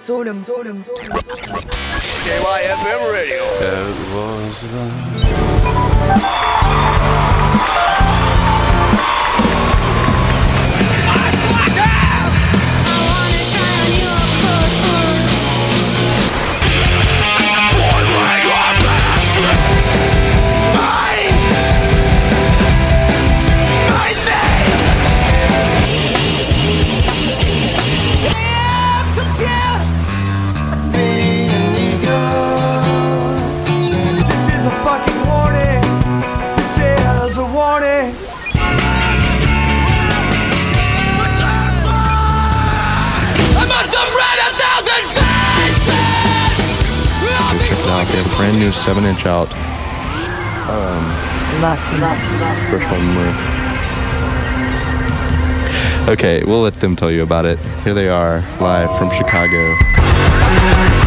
Solum, Solum, Solum. KYFM Radio. It was the new seven inch out. Um, Okay, we'll let them tell you about it. Here they are, live from Chicago.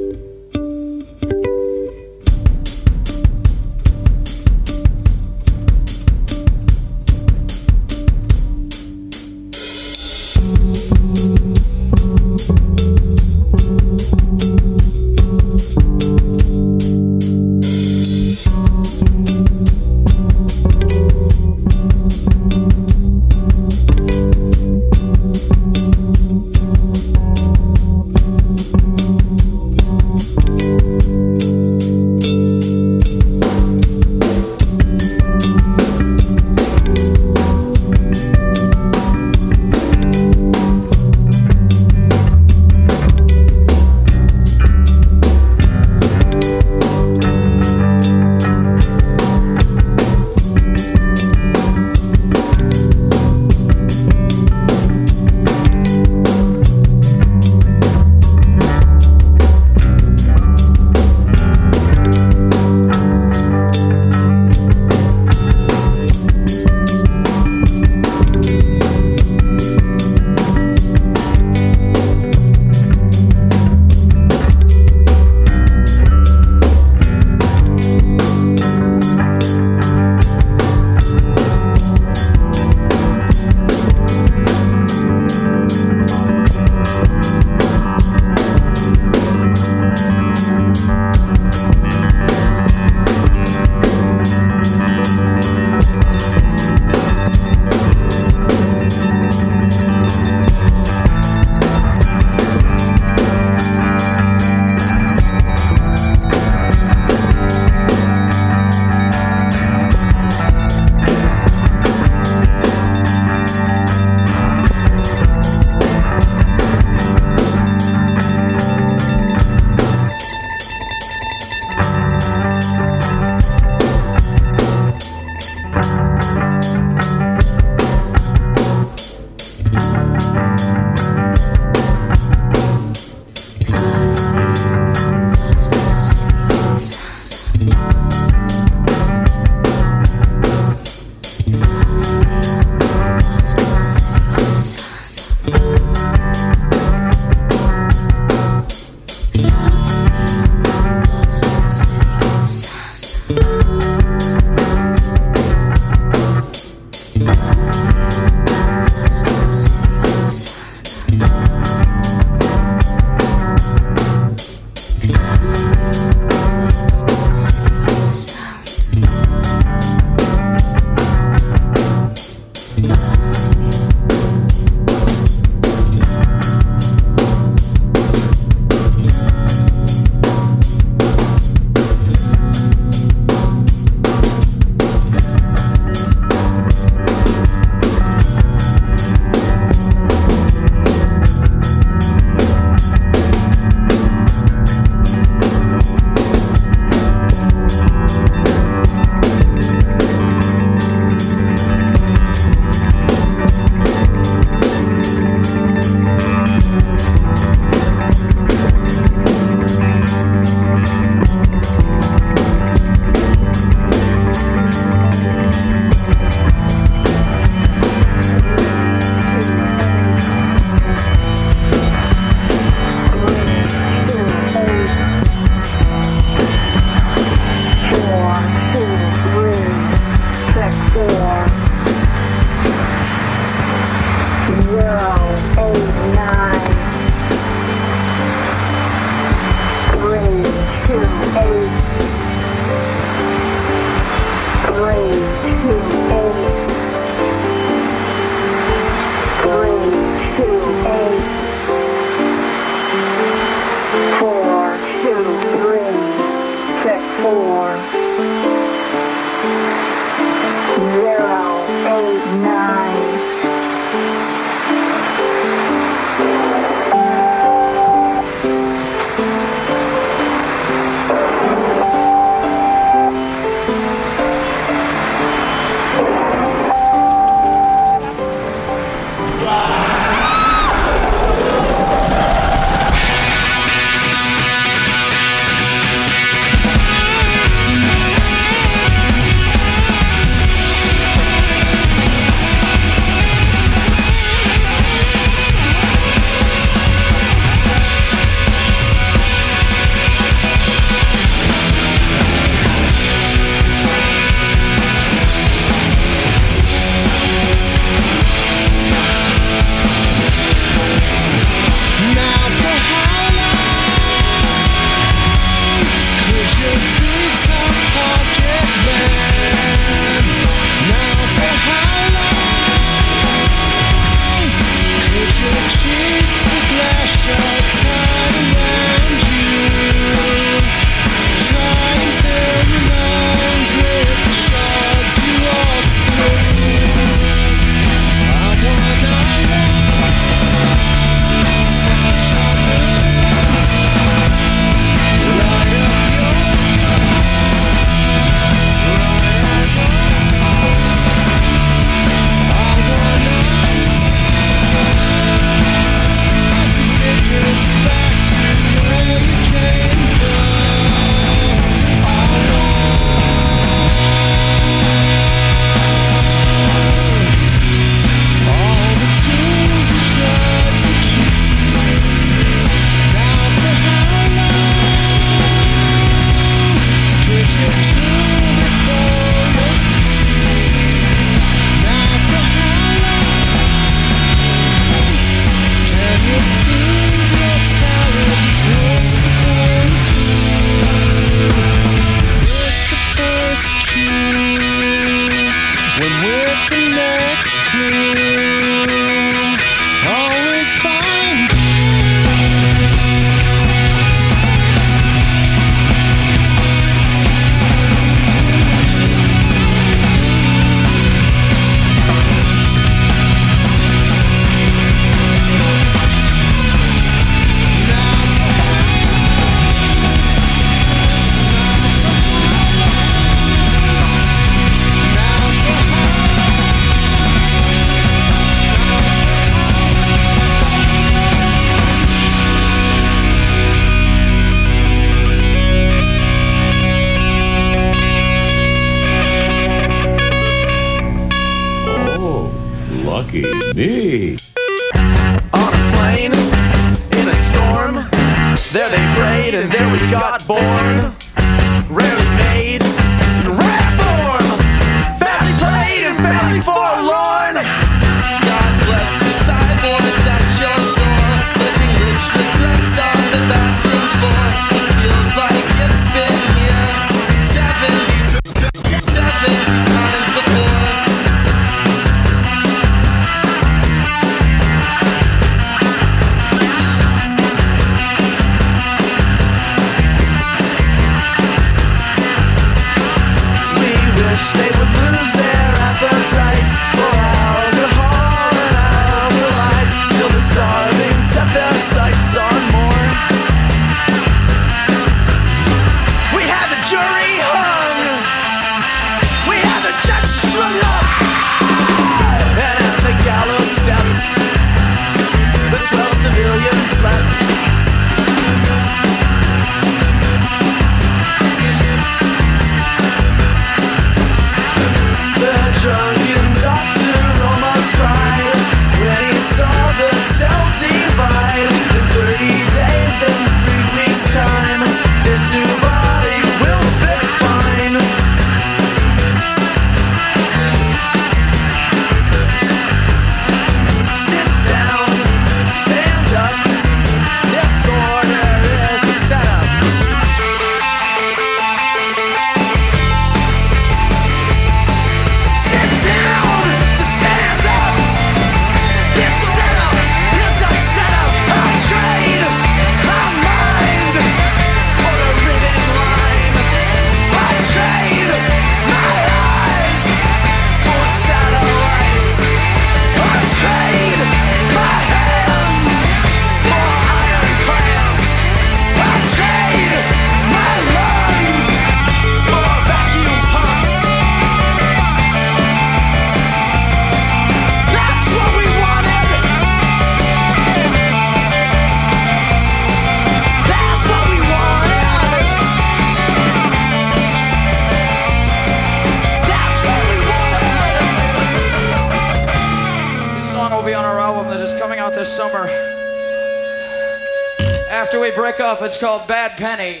after we break up, it's called Bad Penny.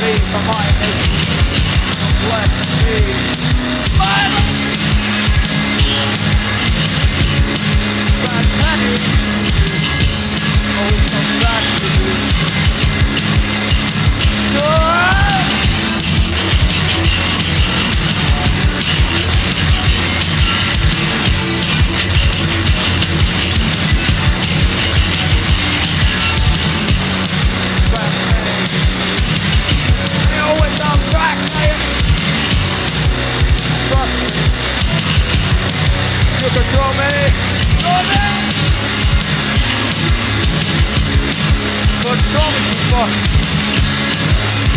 me for my. Bless me. Always come back to me. Good. with the Chrome. Chrome! But me, is fuck.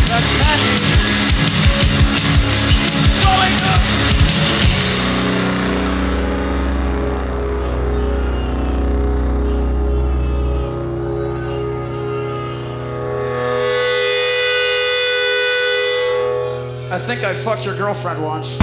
That's Chrome! I fucked your girlfriend once.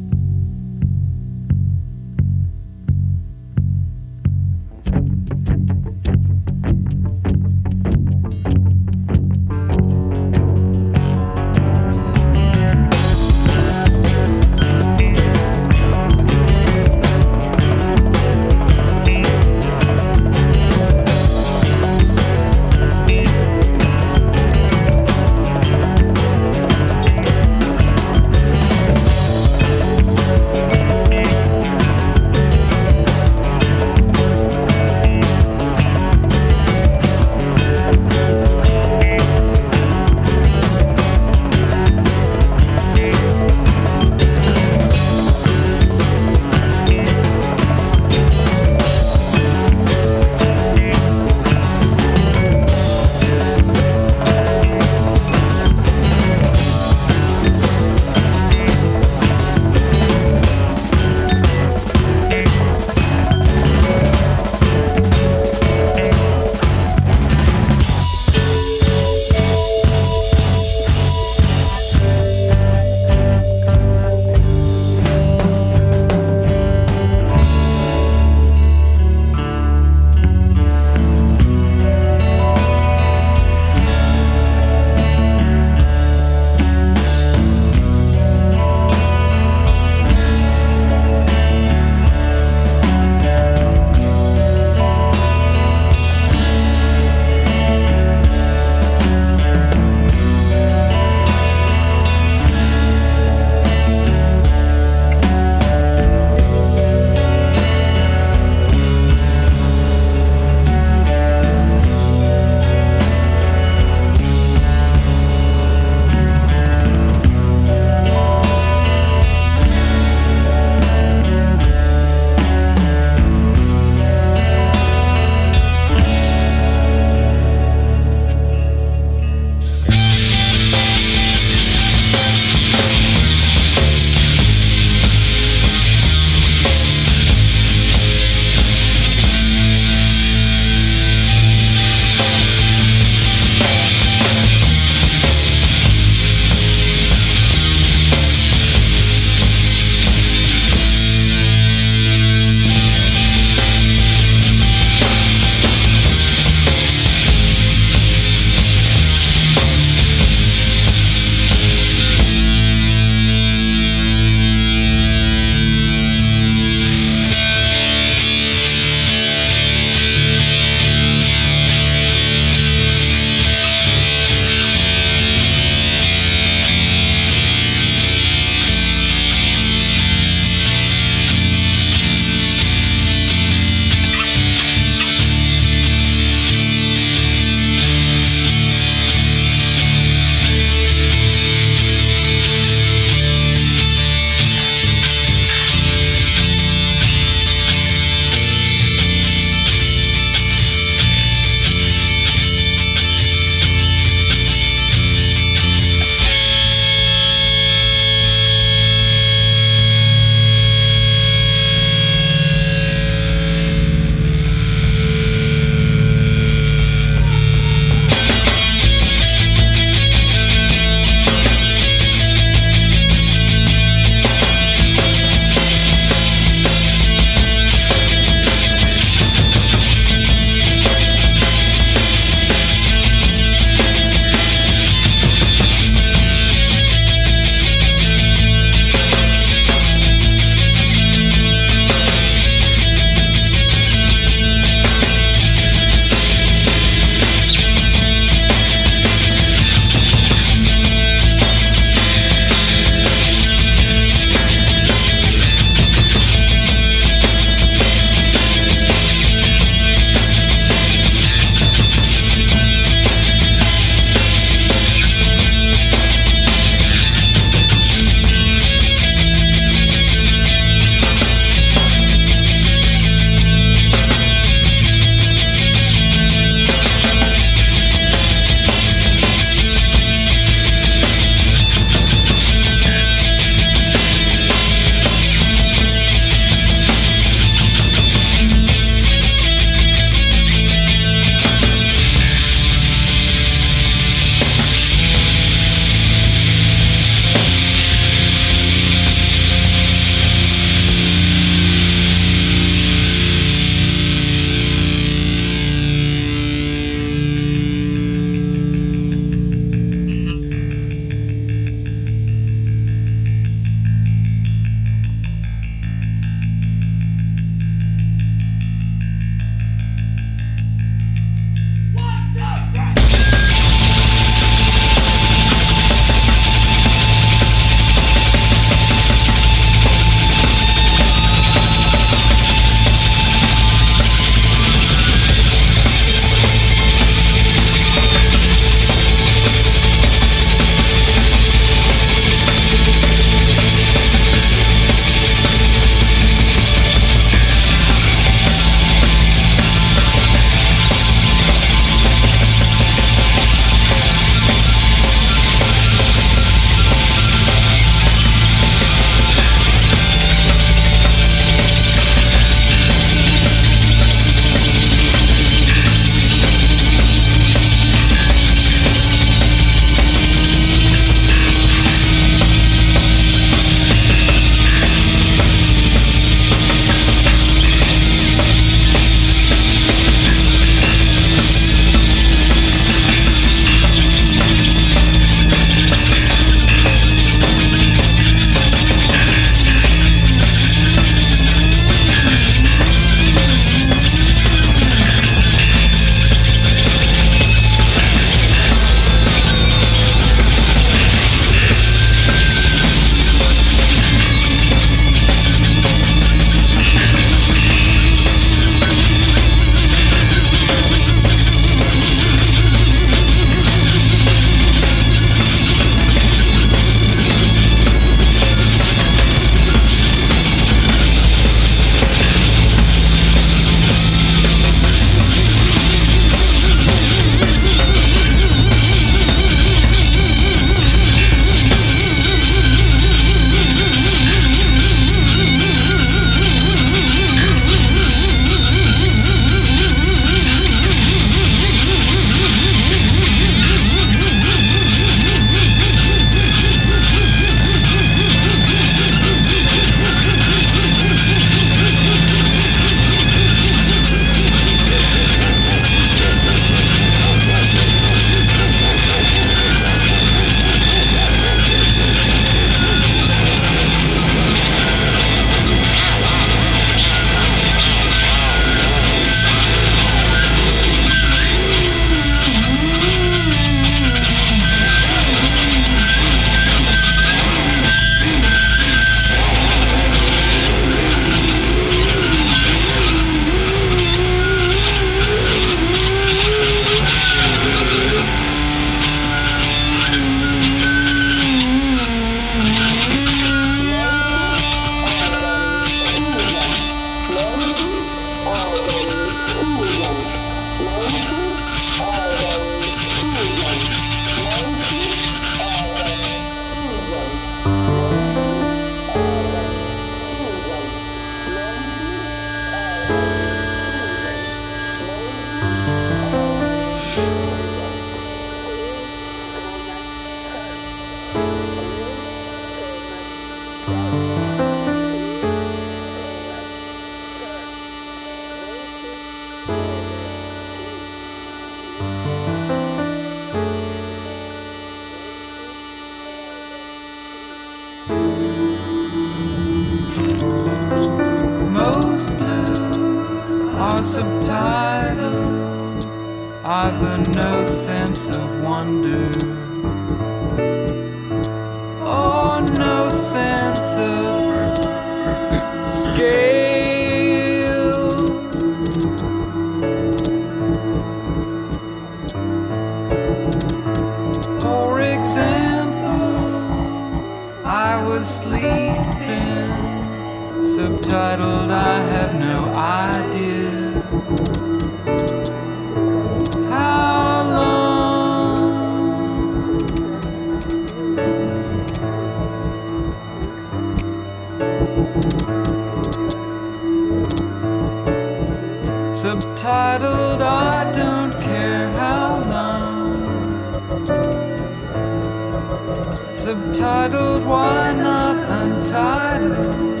Untitled, why not untitled?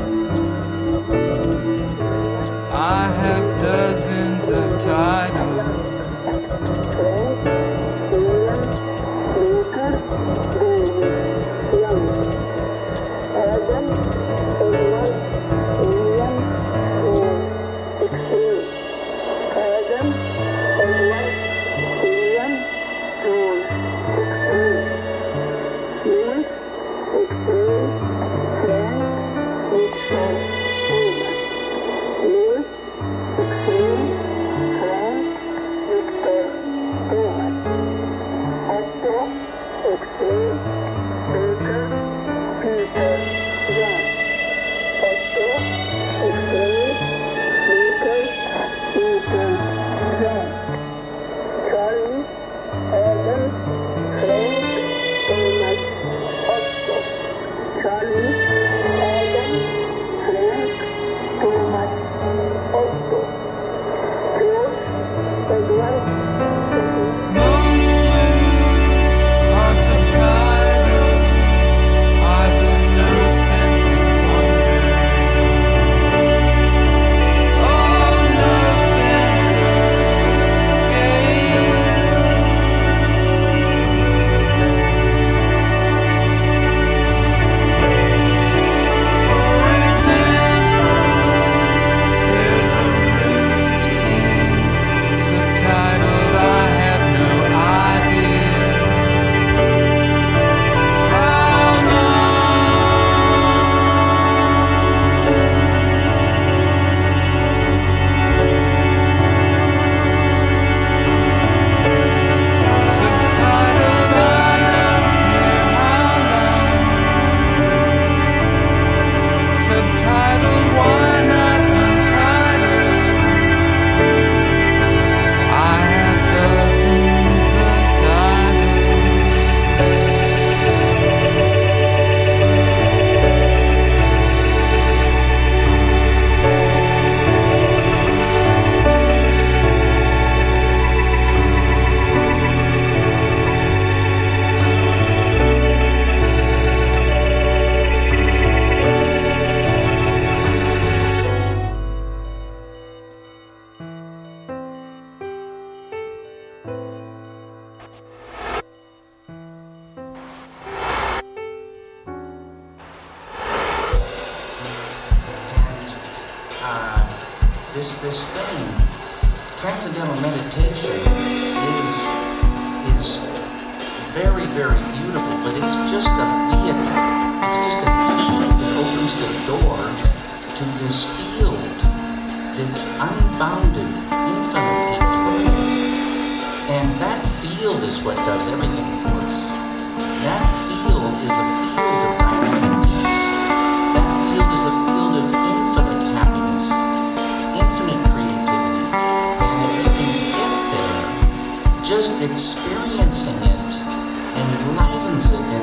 I have dozens of titles.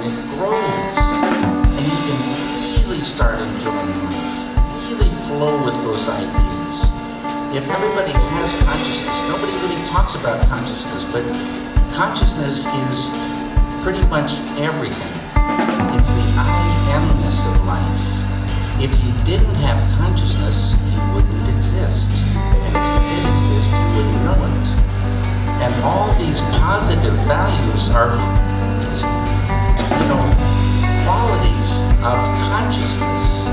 it grows. And you can really start enjoying life, really flow with those ideas. If everybody has consciousness, nobody really talks about consciousness, but consciousness is pretty much everything. It's the I amness of life. If you didn't have consciousness, you wouldn't exist. And if you did exist, you wouldn't know it. And all these positive values are phenomenal qualities of consciousness.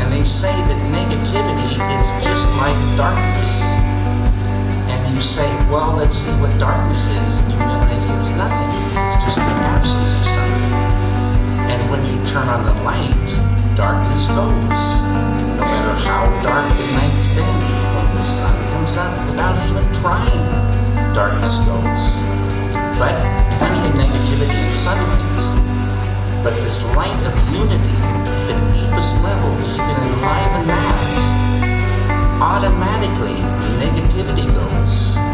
And they say that negativity is just like darkness. And you say, well, let's see what darkness is. And you realize it's nothing, it's just the absence of something. And when you turn on the light, darkness goes. No matter how dark the night's been, when the sun comes up without even trying, darkness goes. But plenty of negativity and sunlight. But this light of unity, the deepest level, you can enliven that. Automatically, negativity goes.